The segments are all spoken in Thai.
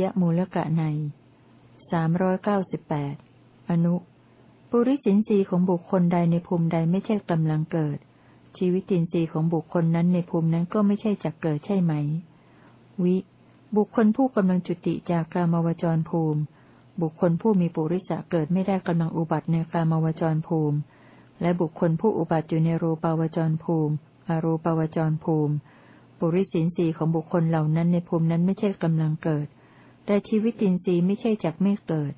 ยมูลกะในสามร้อยเก้าสิบแปดอนุ ปุริสินสีของบุคคลใดในภูมิใดไม่ใช่กำลังเกิด ชีวิตินทรีย์ของบุคคลนั้นในภูมินั้นก็ไม่ใช่จักเกิดใช่ไหม วิ บุคคลผู้กำลังจุติจากกลามวจรภูมิ บุคคลผู้มีปุริสะเกิดไม่ได้กำลังอุบัติในกลามวจรภูมิ และบุคคลผู้อุบัติอยู่ในรูปาวจรภูมิอรูปาวจรภูมิ ปุริสินสีของบุคคลเหล่านั้นในภูมินั้นไม่ใช่กำลังเกิด แต่ชีวิตินทรีย์ไม่ใช่จักไม่เกิด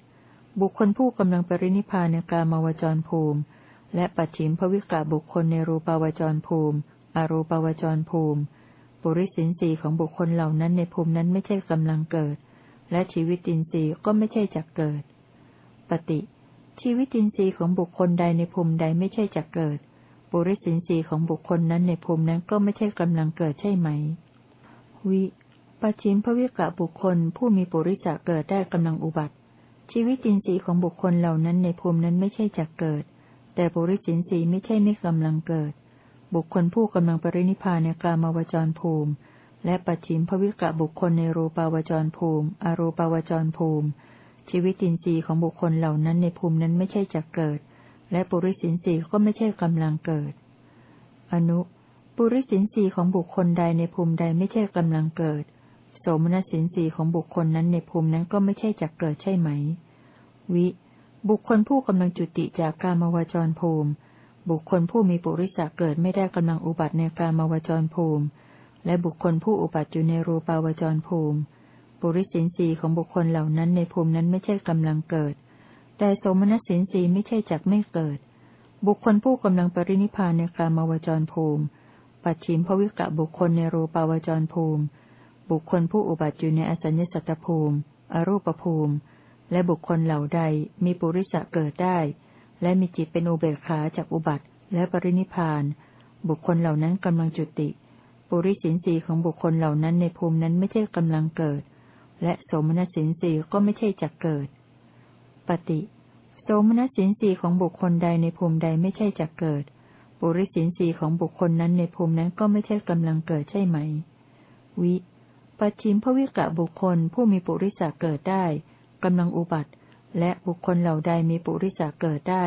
บุคคลผู้กำลังปรินิพานในกามาวจรภูมิ และปัจฉิมภวิกาบุคคลในรูปาวจรภูมิ อรูปาวจรภูมิ ปุริสินสีของบุคคลเหล่านั้นในภูมินั้นไม่ใช่กำลังเกิด และชีวิตินทรีย์ก็ไม่ใช่จักเกิด ปฏิ ชีวิตินทรีย์ของบุคคลใดในภูมิใดไม่ใช่จักเกิด ปุริสินสีของบุคคลนั้นในภูมินั้นก็ไม่ใช่กำลังเกิดใช่ไหม วิ ปัจฉิมภวิกะบุคคลผู้มีปุริสะเกิดได้กำลังอุบัติ ชีวิตินทรีย์ของบุคคลเหล่านั้นในภูมินั้นไม่ใช่จักเกิด แต่ปุริสินทรีย์ไม่ใช่ไม่กำลังเกิด บุคคลผู้กำลังปรินิพานในกามาวจรภูมิ และปัจฉิมภวิกะบุคคลในรูปาวจรภูมิ อรูปาวจรภูมิ ชีวิตินทรีย์ของบุคคลเหล่านั้นในภูมินั้นไม่ใช่จักเกิด และปุริสินสีก็ไม่ใช่กำลังเกิด อนุปุริสินสีของบุคคลใดในภูมิใดไม่ใช่กำลังเกิด โสมนัสินสีของบุคคลนั้นในภูมินั้นก็ไม่ใช่จักเกิดใช่ไหม วิ บุคคลผู้กำลังจุติจากกามวจรภูมิ บุคคลผู้มีปุริสะเกิดไม่ได้กำลังอุบัติในกามวจรภูมิ และบุคคลผู้อุบัติอยู่ในรูปาวจรภูมิ ปุริสินสีของบุคคลเหล่านั้นในภูมินั้นไม่ใช่กำลังเกิด แต่โสมนัสสินสีไม่ใช่จักไม่เกิด บุคคลผู้กำลังปรินิพานในกามวจรภูมิ ปัจฉิมภวิกะบุคคลในรูปาวจรภูมิ บุคคลผู้อุบัติอยู่ในอสัญญสัตตภูมิ อรูปภูมิ และบุคคลเหล่าใดมีปุริสะเกิดได้ และมีจิตเป็นอุเบกขาจากอุบัติและปรินิพาน บุคคลเหล่านั้นกำลังจุติ ปุริสินสีของบุคคลเหล่านั้นในภูมินั้นไม่ใช่กำลังเกิด และโสมนัสสินสีก็ไม่ใช่จักเกิด ปฏิโสมนัสสินสีของบุคคลใดในภูมิใดไม่ใช่จะเกิด ปุริสินสีของบุคคลนั้นในภูมินั้นก็ไม่ใช่กำลังเกิดใช่ไหม วิ ปัจฉิมภวิกะบุคคลผู้มีปุริสาเกิดได้กำลังอุบัติ และบุคคลเหล่าใดมีปุริสาเกิดได้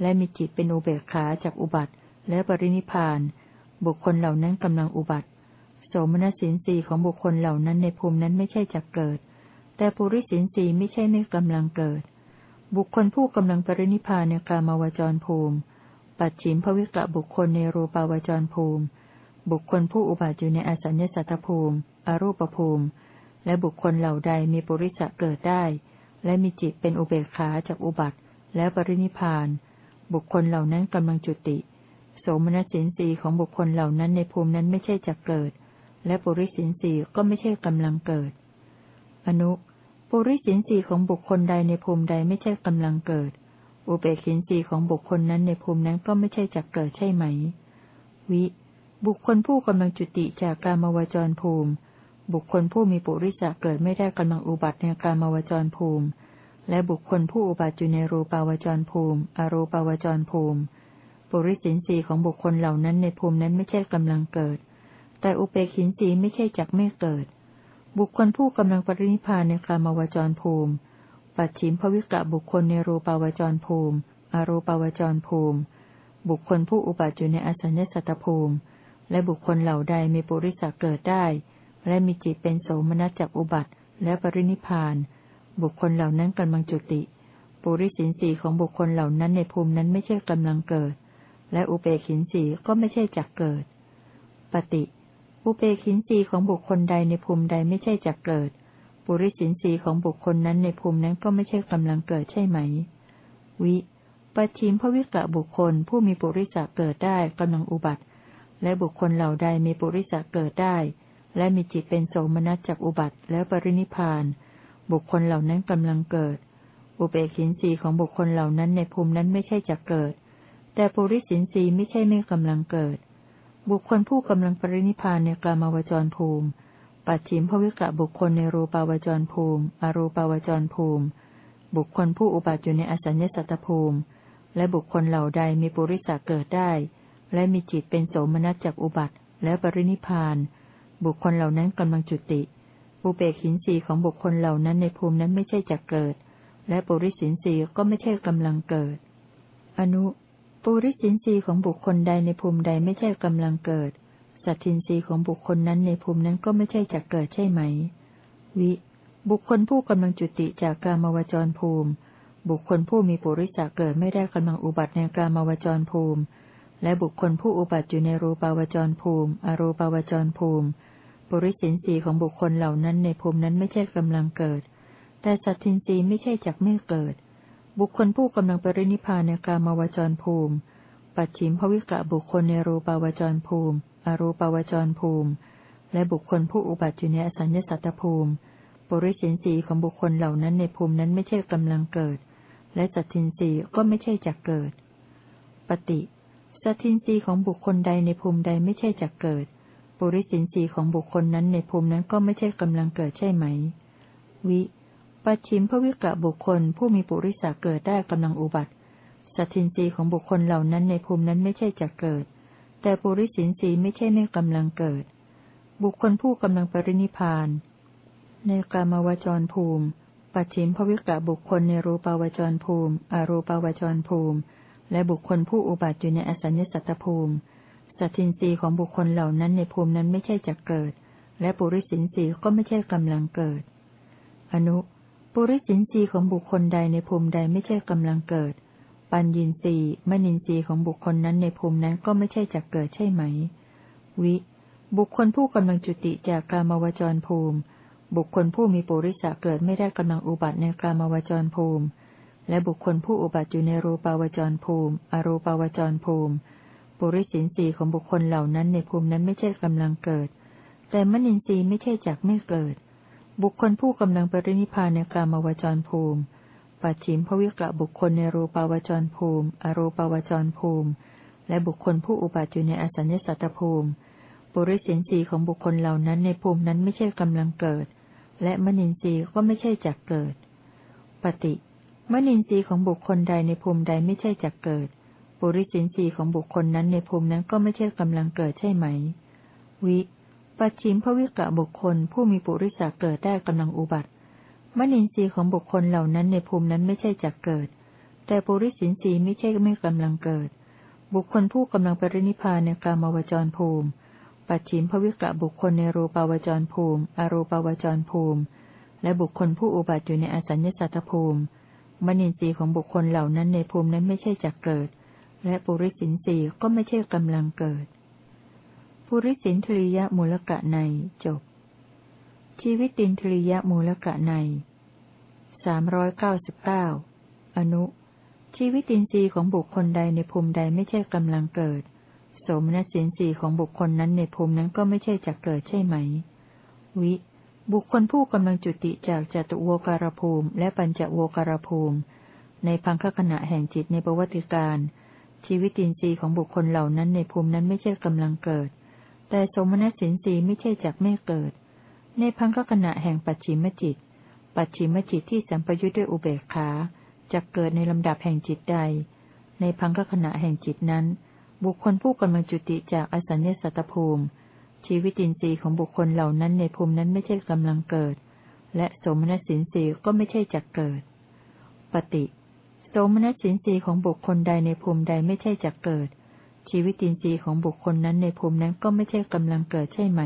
และมีจิตเป็นอุเบกขาจากอุบัติ และปรินิพาน บุคคลเหล่านั้นกำลังอุบัติ โสมนัสสินสีของบุคคลเหล่านั้นในภูมินั้นไม่ใช่จะเกิด แต่ปุริสินสีไม่ใช่ไม่กำลังเกิด บุคคลผู้กำลังปรินิพานในกามาวจรภูมิ ปัจฉิมภวิกะบุคคลในรูปาวจรภูมิ บุคคลผู้อุบัติอยู่ในอสัญญสัตภูมิ อรูปภูมิ และบุคคลเหล่าใดมีปุริสะเกิดได้ และมีจิตเป็นอุเบกขาจากอุบัติ และปรินิพาน บุคคลเหล่านั้นกำลังจุติ โสมนัสสินสีของบุคคลเหล่านั้นในภูมินั้นไม่ใช่จะเกิด และปุริสินสีก็ไม่ใช่กำลังเกิด อนุ ปุริสินสีของบุคคลใดในภูมิใดไม่ใช่กำลังเกิด อุเบกินสีของบุคคลนั้นในภูมินั้นก็ไม่ใช่จักเกิดใช่ไหม วิ บุคคลผู้กำลังจุติจากการมวจรภูมิ บุคคลผู้มีปุริสะเกิดไม่ได้กำลังอุบัติในการมวจรภูมิ และบุคคลผู้อุบัติอยู่ในรูปาวจรภูมิ อรูปาวจรภูมิ ปุริสินสีของบุคคลเหล่านั้นในภูมินั้นไม่ใช่กำลังเกิด แต่อุเบกินสีไม่ใช่จักไม่เกิด บุคคลผู้กำลังปรินิพานในกามวจรภูมิ ปัจฉิมภวิกะบุคคลในรูปาวจรภูมิ อรูปาวจรภูมิ บุคคลผู้อุบัติอยู่ในอสัญญสัตตภูมิ และบุคคลเหล่าใดมีปุริสักเกิดได้ และมีจิตเป็นโสมนัสจากอุบัติ และปรินิพาน บุคคลเหล่านั้นกำลังจุติ ปุริสินสีของบุคคลเหล่านั้นในภูมินั้นไม่ใช่กำลังเกิด และอุเบกินสีก็ไม่ใช่จักเกิด ปฏิ อุเบกินสีของบุคคลใดในภูมิใดไม่ใช่จักเกิด ปุริสินสีของบุคคลนั้นในภูมินั้นก็ไม่ใช่กำลังเกิดใช่ไหม วิปัจฉิมภวิกะบุคคลผู้มีปุริสะเกิดได้กำลังอุบัติ และบุคคลเหล่าใดมีปุริสะเกิดได้ และมีจิตเป็นโสมนัสจากอุบัติแล้วปรินิพาน บุคคลเหล่านั้นกำลังเกิด อุเบกินสีของบุคคลเหล่านั้นในภูมินั้นไม่ใช่จักเกิด แต่ปุริสินสีไม่ใช่ไม่กำลังเกิด บุคคลผู้กำลังปรินิพานในกลามาวจรภูมิ ปัจฉิมภวิกะบุคคลในรูปาวจรภูมิ อรูปาวจรภูมิ บุคคลผู้อุบัติอยู่ในอสัญญสัตตภูมิ และบุคคลเหล่าใดมีปุริสาเกิดได้ และมีจิตเป็นโสมนัสจากอุบัติ และปรินิพาน บุคคลเหล่านั้นกำลังจุติ อุเบกขินสีของบุคคลเหล่านั้นในภูมินั้นไม่ใช่จักเกิด และปุริสินสีก็ไม่ใช่กำลังเกิด อนุ ปุริสินสีของบุคคลใดในภูมิใดไม่ใช่กำลังเกิด สัตทินรีของบุคคลนั้นในภูมินั้นก็ไม่ใช่จักเกิดใช่ไหม วิ บุคคลผู้กำลังจุติจากกามวจรภูมิ บุคคลผู้มีปุริสาเกิดไม่ได้กำลังอุบัติในกามวจรภูมิ และบุคคลผู้อุบัติอยู่ในรูปาวจรภูมิ อรูปาวจรภูมิ ปุริสินสีของบุคคลเหล่านั้นในภูมินั้นไม่ใช่กำลังเกิด แต่สัตทินรีไม่ใช่จักไม่เกิด บุคคลผู้กำลังปรินิพานในกามาวจรภูมิ ปัจฉิมภวิกะบุคคลในรูปาวจรภูมิ อรูปาวจรภูมิ และบุคคลผู้อุบัติอยู่ในอสัญญสัตตภูมิ ปุริสินสีของบุคคลเหล่านั้นในภูมินั้นไม่ใช่กำลังเกิด และสัตทินรีก็ไม่ใช่จักเกิด ปฏิ สัตทินรีของบุคคลใดในภูมิใดไม่ใช่จักเกิด ปุริสินสีของบุคคลนั้นในภูมินั้นก็ไม่ใช่กำลังเกิดใช่ไหม วิปัจฉิมพวิกะบุคคลผู้มีปุริสาเกิดได้กำลังอุบัติ สัตทินรีของบุคคลเหล่านั้นในภูมินั้นไม่ใช่จะเกิด แต่ปุริสินสีไม่ใช่ไม่กำลังเกิด บุคคลผู้กำลังปรินิพาน ในกามวจรภูมิ ปัจฉิมพวิกะบุคคลในรูปาวจรภูมิ อรูปาวจรภูมิ และบุคคลผู้อุบัติอยู่ในอสัญญสัตตภูมิ สัตินรีของบุคคลเหล่านั้นในภูมินั้นไม่ใช่จะเกิด และปุริสินสีก็ไม่ใช่กำลังเกิด อนุปุริสินสีของบุคคลใดในภูมิใดไม่ใช่กำลังเกิด ปัญญินรีมณินรีของบุคคลนั้นในภูมินั้นก็ไม่ใช่จะเกิดใช่ไหม วิ บุคคลผู้กำลังจุติจากกามวจรภูมิ บุคคลผู้มีปุริสะเกิดไม่ได้กำลังอุบัติในกามวจรภูมิ และบุคคลผู้อุบัติอยู่ในรูปาวจรภูมิ อรูปาวจรภูมิ ปุริสินสีของบุคคลเหล่านั้นในภูมินั้นไม่ใช่กำลังเกิด แต่มนินทรีย์ไม่ใช่จักไม่เกิด บุคคลผู้กำลังปรินิพานในกามวจรภูมิ ปัจฉิมภวิกะบุคคลในรูปาวจรภูมิ อรูปาวจรภูมิ และบุคคลผู้อุบัติอยู่ในอสัญญสัตตภูมิ ปุริสินสีของบุคคลเหล่านั้นในภูมินั้นไม่ใช่กำลังเกิด และมนินทรีย์ก็ไม่ใช่จักเกิด ปฏิ มนินทรีย์ของบุคคลใดในภูมิใดไม่ใช่จักเกิด ปุริสินสีของบุคคลนั้นในภูมินั้นก็ไม่ใช่กำลังเกิดใช่ไหม วิ ปัจฉิมภวิกะบุคคล ผู้มีปุริสาเกิดได้กำลังอุบัติ มนินทรีย์ของบุคคลเหล่านั้นในภูมินั้นไม่ใช่จักเกิด แต่ปุริสินสีไม่ใช่ไม่กำลังเกิด บุคคลผู้กำลังปรินิพานในกามวจรภูมิ ปัจฉิมภวิกะบุคคลในรูปาวจรภูมิ อรูปาวจรภูมิ และบุคคลผู้อุบัติอยู่ในอสัญญสัตตภูมิ มนินทรีย์ของบุคคลเหล่านั้นในภูมินั้นไม่ใช่จักเกิด และปุริสินสีก็ไม่ใช่กำลังเกิด ปุริสินทริยมูลกะในจบ ชีวิตินทริยมูลกะในสามร้อยเก้าสิบเก้าอนุ ชีวิตินทรีย์ของบุคคลใดในภูมิใดไม่ใช่กำลังเกิด สมณสินสีของบุคคลนั้นในภูมินั้นก็ไม่ใช่จะเกิดใช่ไหม วิ บุคคลผู้กำลังจุติจากจตุโวการภูมิ และปัญจโวการภูมิ ในพังคขณะแห่งจิตในประวัติการ ชีวิตินทรีย์ของบุคคลเหล่านั้นในภูมินั้นไม่ใช่กำลังเกิด แต่สมณสินทรีย์ไม่ใช่จักไม่เกิด ในพังคขณะแห่งปัจฉิมจิต ปัจฉิมจิตที่สัมปยุทธ์ด้วยอุเบกขาจะเกิดในลำดับแห่งจิตใด ในพังคขณะแห่งจิตนั้น บุคคลผู้กำลังจุติจากอสัญญสัตตภูมิ ชีวิตินทรีย์ของบุคคลเหล่านั้นในภูมินั้นไม่ใช่กำลังเกิด และสมณสินทรีย์ก็ไม่ใช่จักเกิด ปฏิสมณสินสีของบุคคลใดในภูมิใดไม่ใช่จักเกิด ชีวิตินทรีย์ของบุคคลนั้นในภูมินั้นก็ไม่ใช่กำลังเกิดใช่ไหม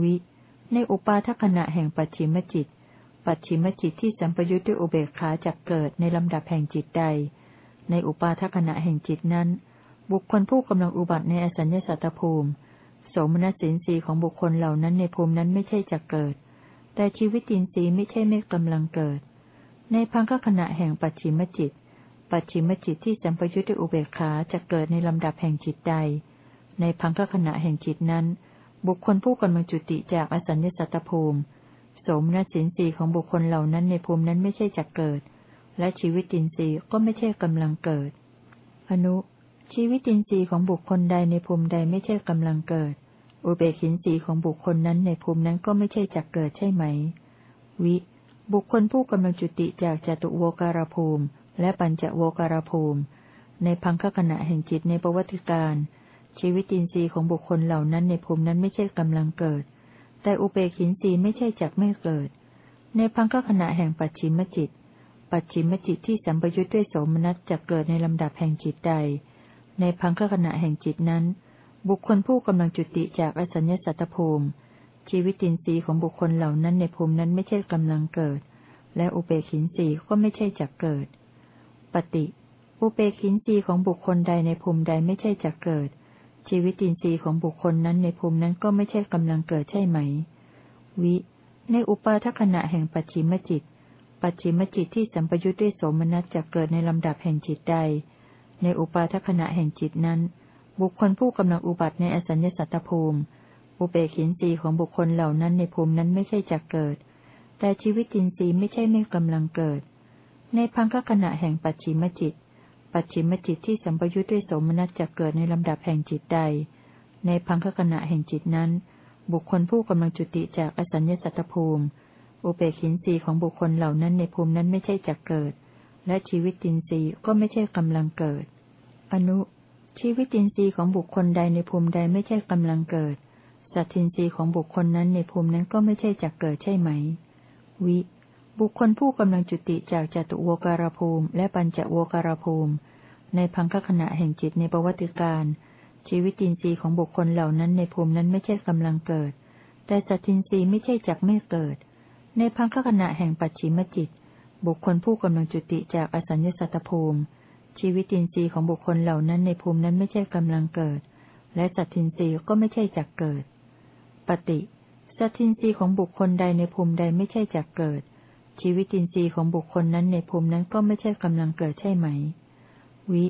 วิ ในอุปาทขณะแห่งปัจฉิมจิต ปัจฉิมจิตที่สัมปยุทธ์ด้วยอุเบกขาจักเกิดในลำดับแห่งจิตใด ในอุปาทขณะแห่งจิตนั้น บุคคลผู้กำลังอุบัติในอสัญญาสัตตภูมิ สมณสินสีของบุคคลเหล่านั้นในภูมินั้นไม่ใช่จักเกิด แต่ชีวิตินทรีย์ไม่ใช่ไม่กำลังเกิด ในพังคขณะแห่งปัจฉิมจิต ปัจฉิมจิตที่สัมปยุทธ์ด้วยอุเบกขาจะเกิดในลำดับแห่งจิตใด ในพังคขณะแห่งจิตนั้น บุคคลผู้กำลังจุติจากอสัญญสัตตภูมิ สมณสินสีของบุคคลเหล่านั้นในภูมินั้นไม่ใช่จะเกิด และชีวิตินทรีย์ก็ไม่ใช่กำลังเกิด อนุชีวิตินทรีย์ของบุคคลใดในภูมิใดไม่ใช่กำลังเกิด อุเบกินทรีของบุคคลนั้นในภูมินั้นก็ไม่ใช่จะเกิดใช่ไหม วิ บุคคลผู้กำลังจุติจากจตุโวการภูมิ และปัญจโวการภูมิ ในพังคขณะแห่งจิตในประวัติการ ชีวิตินทรีย์ของบุคคลเหล่านั้นในภูมินั้นไม่ใช่กำลังเกิดแแต่อุเบกินสีไม่ใช่จักไม่เกิด ในพังคขณะแห่งปัจฉิมจิต ปัจฉิมจิตที่สัมปยุทธ์ด้วยโสมนัสจะเกิดในลำดับแห่งจิตใด ในพังคขณะแห่งจิตนั้น บุคคลผู้กำลังจุติจากอสัญญสัตตภูมิ ชีวิตินทรีย์ของบุคคลเหล่านั้นในภูมินั้นไม่ใช่กำลังเกิด และอุเบกินสีก็ไม่ใช่จักเกิด ปฏิอุเบกินสีของบุคคลใดในภูมิใดไม่ใช่จักเกิด ชีวิตินทรีย์ของบุคคลนั้นในภูมินั้นก็ไม่ใช่กำลังเกิดใช่ไหม วิ ในอุปาทขณะแห่งปัจฉิมจิต ปัจฉิมจิตที่สัมปยุทธ์ด้วยโสมนัสจะเกิดในลำดับแห่งจิตใด ในอุปาทขณะแห่งจิตนั้น บุคคลผู้กำลังอุบัติในอสัญญสัตตภูมิ อุเบกินรีของบุคคลเหล่านั้นในภูมินั้นไม่ใช่จะเกิด แต่ชีวิตินทรีย์ไม่ใช่ไม่กำลังเกิด ในพังคขณะแห่งปัจฉิมจิต ปัจฉิมจิตที่สัมปยุทธ์ด้วยสมนัตจะเกิดในลำดับแห่งจิตใด ในพังคขณะแห่งจิตนั้น บุคคลผู้กำลังจุติจากอสัญญสัตตภูมิ อุเบกินรีของบุคคลเหล่านั้นในภูมินั้นไม่ใช่จะเกิด และชีวิตินทรีย์ก็ไม่ใช่กำลังเกิด อนุ ชีวิตินทรีย์ของบุคคลใดในภูมิใดไม่ใช่กำลังเกิด สัตทินทรีย์ของบุคคลนั้นในภูมินั้นก็ไม่ใช่จะเกิดใช่ไหม วิ บุคคลผู้กำลังจุติจากจตุโวการภูมิ และปัญจโวการภูมิ ในพังคขณะแห่งจิตในประวัติการชีวิตินทรีย์ของบุคคลเหล่านั้นในภูมินั้นไม่ใช่กำลังเกิด แต่สัตทินทรีย์ไม่ใช่จักไม่เกิด ในพังคขณะแห่งปัจฉิมจิต บุคคลผู้กำลังจุติจากอสัญญสัตตภูมิ ชีวิตินทรีย์ของบุคคลเหล่านั้นในภูมินั้นไม่ใช่กำลังเกิด และสัตทินทรีย์ก็ไม่ใช่จักเกิด ปฏิสัตทินทรีย์ของบุคคลใดในภูมิใดไม่ใช่จักเกิด ชีวิตินทรีย์ของบุคคลนั้นในภูมินั้นก็ไม่ใช่กำลังเกิดใช่ไหม วิ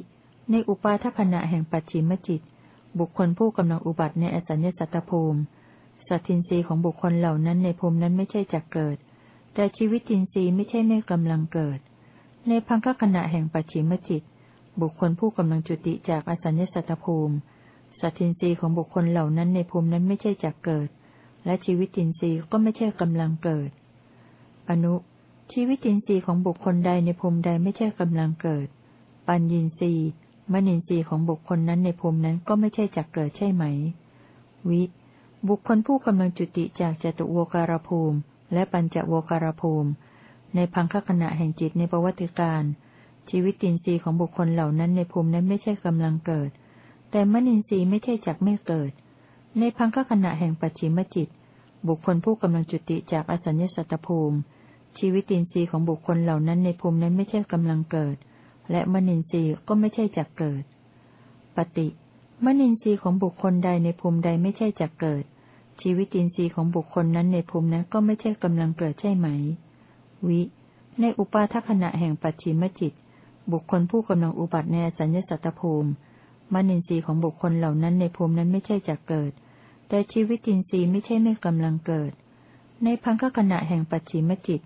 ในอุปาทขณะแห่งปัจฉิมจิต บุคคลผู้กำลังอุบัติในอสัญญสัตตภูมิ สัตทินทรีย์ของบุคคลเหล่านั้นในภูมินั้นไม่ใช่จักเกิด แต่ชีวิตินทรีย์ไม่ใช่ไม่กำลังเกิด ในพังคขณะแห่งปัจฉิมจิต บุคคลผู้กำลังจุติจากอสัญญสัตภูมิ สัตทินรีย์ของบุคคลเหล่านั้นในภูมินั้นไม่ใช่จักเกิด และชีวิตินทรีย์ก็ไม่ใช่กำลังเกิด อนุ ชีวิตินทรีย์ของบุคคลใดในภูมิใดไม่ใช่กำลังเกิด ปัญญินทรีย์มณินทรีย์ของบุคคลนั้นในภูมินั้นก็ไม่ใช่จักเกิดใช่ไหม วิ บุคคลผู้กำลังจุติจากจตุโวการภูมิ และปัญจโวการภูมิ ในพังคขณะแห่งจิตในประวัติการ ชีวิตินทรีย์ของบุคคลเหล่านั้นในภูมินั้นไม่ใช่กำลังเกิด แต่มณินทรีย์ไม่ใช่จักไม่เกิด ในพังคขณะแห่งปัจฉิมจิต บุคคลผู้กำลังจุติจากอสัญญสัตตภูมิ ชีวิตินทรีย์ของบุคคลเหล่านั้นในภูมินั้นไม่ใช่กำลังเกิด และมนินทรีย์ก็ไม่ใช่จักเกิด ปฏิมนินทรีย์ของบุคคลใดในภูมิใดไม่ใช่จักเกิด ชีวิตินทรีย์ของบุคคลนั้นในภูมินั้นก็ไม่ใช่กำลังเกิดใช่ไหม วิ ในอุปาทขณะแห่งปัจฉิมจิต บุคคลผู้กำลังอุบัติในอสัญญสัตตภูมิมนินทรีย์ของบุคคลเหล่านั้นในภูมินั้นไม่ใช่จักเกิด แต่ชีวิตินทรีย์ไม่ใช่ไม่กำลังเกิด ในพังคขณะแห่งปัจฉิมจิต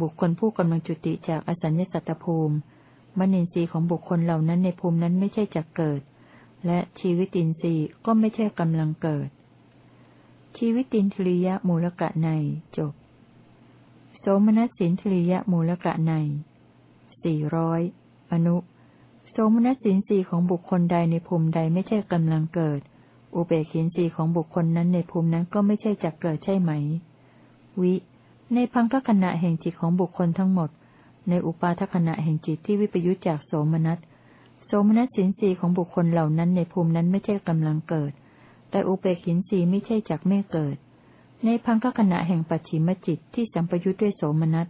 บุคคลผู้กำลังจุติจากอสัญญสัตตภูมิมนินทรีย์ของบุคคลเหล่านั้นในภูมินั้นไม่ใช่จักเกิด และชีวิตินทรีย์ก็ไม่ใช่กำลังเกิด ชีวิตินทรียมูลกะในจบ โสมนัสสินทรียมูลกะในสี่ร้อย อนุ โสมนัสสินสีของบุคคลใดในภูมิใดไม่ใช่กำลังเกิด อุเบกินสีของบุคคลนั้นในภูมินั้นก็ไม่ใช่จักเกิดใช่ไหม วิ ในพังคขณะแห่งจิตของบุคคลทั้งหมด ในอุปาทขณะแห่งจิตที่วิปยุจจากโสมนัส โสมนัสสินสีของบุคคลเหล่านั้นในภูมินั้นไม่ใช่กำลังเกิด แต่อุเบกินสีไม่ใช่จักไม่เกิด ในพังคขณะแห่งปัจฉิมจิตที่สัมปยุจด้วยโสมนัส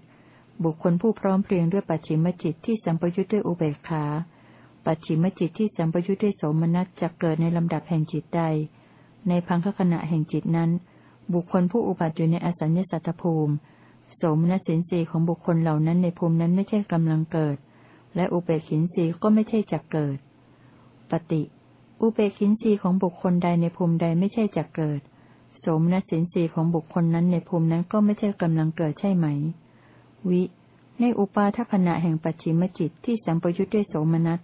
บุคคลผู้พร้อมเพรียงด้วยปัจฉิมจิตที่สัมปยุจด้วยอุเบกขา ปัจฉิมจิตที่สัมปยุจด้วยโสมนัสจะเกิดในลำดับแห่งจิตใด ในพังคขณะแห่งจิตนั้น บุคคลผู้อุบัติอยู่ในอสัญญสัตตภูมิ โสมนัสสินสีของบุคคลเหล่านั้นในภูมินั้นไม่ใช่กำลังเกิด และอุเบกินสีก็ไม่ใช่จักเกิด ปฏิ อุเบกินสีของบุคคลใดในภูมิใดไม่ใช่จักเกิด โสมนัสสินสีของบุคคลนั้นในภูมินั้นก็ไม่ใช่กำลังเกิดใช่ไหม วิ ในอุปาทขณะแห่งปัจฉิมจิตที่สัมปยุทธ์ด้วยโสมนัส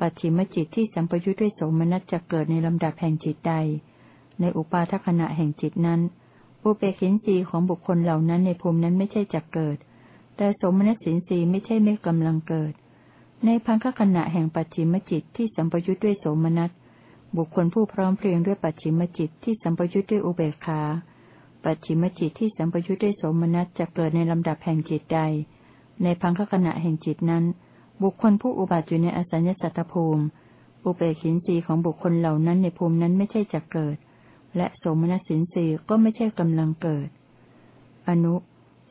ปัจฉิมจิตที่สัมปยุทธ์ด้วยโสมนัสจะเกิดในลำดับแห่งจิตใด ในอุปาทขณะแห่งจิตนั้น อุเบกินสีของบุคคลเหล่านั้นในภูมินั้นไม่ใช่จักเกิด แต่สมณสินสีไม่ใช่ไม่กำลังเกิด ในพังคขณะแห่งปัจฉิมจิตที่สัมปยุทธ์ด้วยโสมนัส บุคคลผู้พร้อมเพรียงด้วยปัจฉิมจิตที่สัมปยุทธ์ด้วยอุเบกขา ปัจฉิมจิตที่สัมปยุทธ์ด้วยโสมนัสจะเกิดในลำดับแห่งจิตใด ในพังคขณะแห่งจิตนั้น บุคคลผู้อุบัติอยู่ในอสัญญสัตตภูมิ อุเบกินรีของบุคคลเหล่านั้นในภูมินั้นไม่ใช่จะเกิด และโสมนัสสินรีก็ไม่ใช่กำลังเกิด อนุ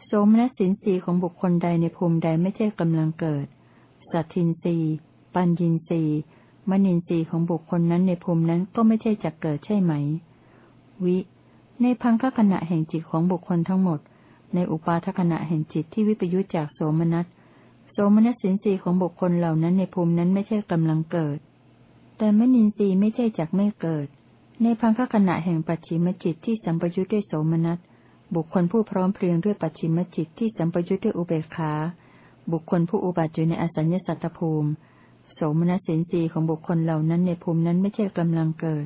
โสมนัสสินรีของบุคคลใดในภูมิใดไม่ใช่กำลังเกิด สัตทินรีปัญญินรีมณินทรีของบุคคลนั้นในภูมินั้นก็ไม่ใช่จักเกิดใช่ไหม วิ ในพังคขณะแห่งจิตของบุคคลทั้งหมด ในอุปาทขณะแห่งจิตที่วิปยุจจากโสมนัส โสมนัสสินทรีของบุคคลเหล่านั้นในภูมินั้นไม่ใช่กำลังเกิด แต่มณินทรีย์ไม่ใช่จักไม่เกิด ในพังคขณะแห่งปัจฉิมจิตที่สัมปยุจด้วยโสมนัส บุคคลผู้พร้อมเพรียงด้วยปัจฉิมจิตที่สัมปยุจด้วยอุเบกขา บุคคลผู้อุบัติอยู่ในอสัญญสัตตภูมิ โสมนัสสินทรีของบุคคลเหล่านั้นในภูมินั้นไม่ใช่กำลังเกิด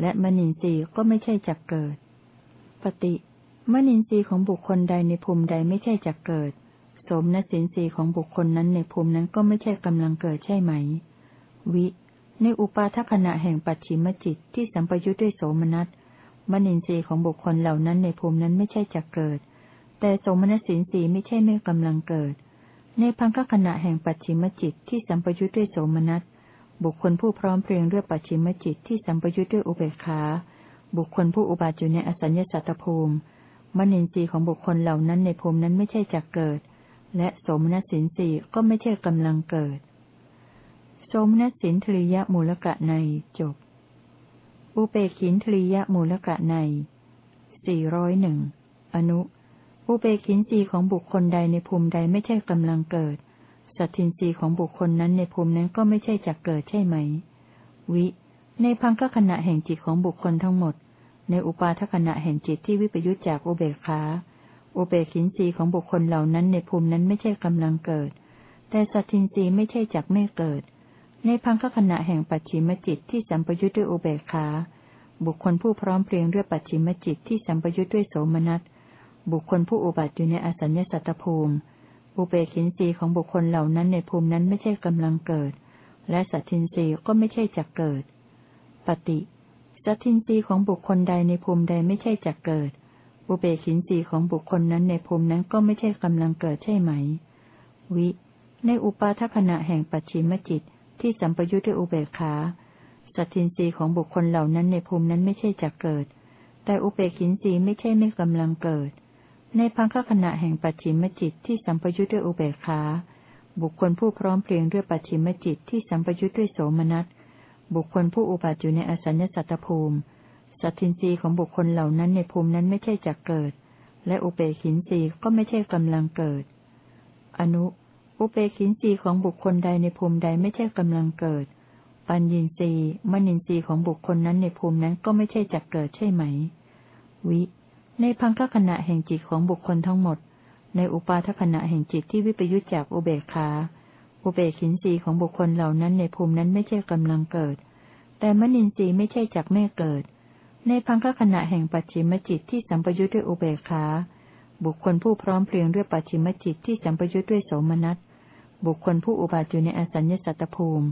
และมณินทรีย์ก็ไม่ใช่จักเกิด ปฏิมณินทรีย์ของบุคคลใดในภูมิใดไม่ใช่จักเกิด สมนสินทรีย์ของบุคคลนั้นในภูมินั้นก็ไม่ใช่กำลังเกิดใช่ไหม วิ ในอุปาทขณะแห่งปัจฉิมจิตที่สัมปยุทธ์ด้วยโสมนัสมณินทรีย์ของบุคคลเหล่านั้นในภูมินั้นไม่ใช่จักเกิด แต่สมนสสินทรีย์ไม่ใช่ไม่กำลังเกิด ในพังคขณะแห่งปัจฉิมจิตที่สัมปยุทธ์ด้วยโสมนัส บุคคลผู้พร้อมเพรียงด้วยปัจฉิมจิตที่สัมปยุทธ์ด้วยอุเบกขา บุคคลผู้อุบัติอยู่ในอสัญญสัตตภูมิ มนินทรีย์ของบุคคลเหล่านั้นในภูมินั้นไม่ใช่จักเกิด และโสมนสินทรีย์ก็ไม่ใช่กำลังเกิดโสมนสินทริยมูลกะในจบ อุเบกินทริยมูลกะในสี่ร้อยหนึ่งอนุ อุเบกินรีของบุคคลใดในภูมิใดไม่ใช่กำลังเกิด สัตทินรีของบุคคลนั้นในภูมินั้นก็ไม่ใช่จักเกิดใช่ไหม วิ ในพังคขณะแห่งจิตของบุคคลทั้งหมด ในอุปาทขณะแห่งจิตที่วิปยุจจากอุเบกขาอุเบกินรีของบุคคลเหล่านั้นในภูมินั้นไม่ใช่กำลังเกิด แต่สัตทินรีไม่ใช่จักไม่เกิด ในพังคขณะแห่งปัจฉิมจิตที่สัมปยุจด้วยอุเบกขา บุคคลผู้พร้อมเพรียงด้วยปัจฉิมจิตที่สัมปยุจด้วยโสมนัส บุคคลผู้อุบัติอยู่ในอสัญญสัตตภูมิ อุเบกินรีของบุคคลเหล่านั้นในภูมินั้นไม่ใช่กำลังเกิด และสัตทินรีก็ไม่ใช่จักเกิด ปฏิ สัตินรีของบุคคลใดในภูมิใดไม่ใช่จักเกิด อุเบกินรีของบุคคลนั้นในภูมินั้นก็ไม่ใช่กำลังเกิดใช่ไหม วิ ในอุปาทขณะแห่งปัจฉิมจิต ที่สัมปยุทธ์ด้วยอุเบกขาสัตินรีของบุคคลเหล่านั้นในภูมินั้นไม่ใช่จักเกิด แต่อุเบกินรีไม่ใช่ไม่กำลังเกิด ในพังคขณะแห่งปัจฉิมจิตที่สัมปยุทธ์ด้วยอุเบกขาบุคคลผู้พร้อมเพรียงด้วยปัจฉิมจิตที่สัมปยุทธ์ด้วยโสมนัส บุคคลผู้อุบัติอยู่ในอสัญญสัตตภูมิ สัตทินรีของบุคคลเหล่านั้นในภูมินั้นไม่ใช่จักเกิด และอุเบกินรีก็ไม่ใช่กำลังเกิด อนุ อุเบกินรีของบุคคลใดในภูมิใดไม่ใช่กำลังเกิด ปัญญินรีมณินรีของบุคคลนั้นในภูมินั้นก็ไม่ใช่จักเกิดใช่ไหม วิ ในพังคขณะแห่งจิตของบุคคลทั้งหมด ในอุปาทขณะแห่งจิตที่วิปยุจจากอุเบกขา อุเบกินรีของบุคคลเหล่านั้นในภูมินั้นไม่ใช่กำลังเกิด แต่มนินทรีย์ไม่ใช่จักไม่เกิด ในพังคขณะแห่งปัจฉิมจิตที่สัมปยุจด้วยอุเบกขา บุคคลผู้พร้อมเพรียงด้วยปัจฉิมจิตที่สัมปยุจด้วยโสมนัส บุคคลผู้อุบัติอยู่ในอสัญญสัตตภูมิ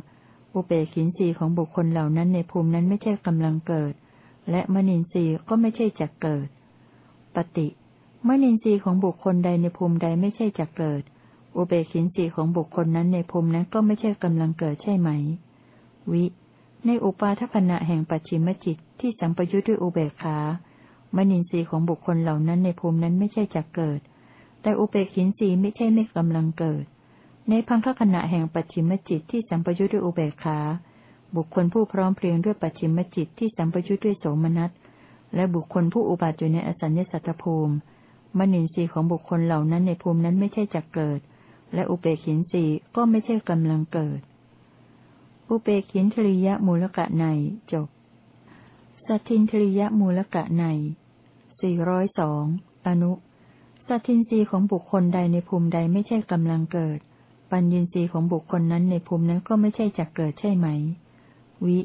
อุเบกินรีของบุคคลเหล่านั้นในภูมินั้นไม่ใช่กำลังเกิด และมนินทรีย์ก็ไม่ใช่จักเกิด ปฏิมนินทรีย์ของบุคคลใดในภูมิใดไม่ใช่จะเกิด อุเบกินทรีของบุคคลนั้นในภูมินั้นก็ไม่ใช่กำลังเกิดใช่ไหม วิ ในอุปาทขณะแห่งปัจฉิมจิตที่สัมปยุทธ์ด้วยอุเบกขามนินทรีย์ของบุคคลเหล่านั้นในภูมินั้นไม่ใช่จะเกิด แต่อุเบกินทรีไม่ใช่ไม่กำลังเกิด ในพังคขณะแห่งปัจฉิมจิตที่สัมปยุทธ์ด้วยอุเบกขา บุคคลผู้พร้อมเพรียงด้วยปัจฉิมจิตที่สัมปยุทธ์ด้วยโสมนัส และบุคคลผู้อุบัติอยู่ในอสัญญสัตตภูมิมนินทรีย์ของบุคคลเหล่านั้นในภูมินั้นไม่ใช่จกเกิด และอุเบกินทรีก็ไม่ใช่กำลังเกิด อุเบกินทริยมูลกะในจบ สัตทินทริยมูลกะในสี่ร้อนุ สัตทินทรีของบุคคลใดในภูมิใดไม่ใช่กำลังเกิด ปัญญินรีของบุคคลนั้นในภูมินั้นก็ไม่ใช่จักเกิดใช่ไหม วิ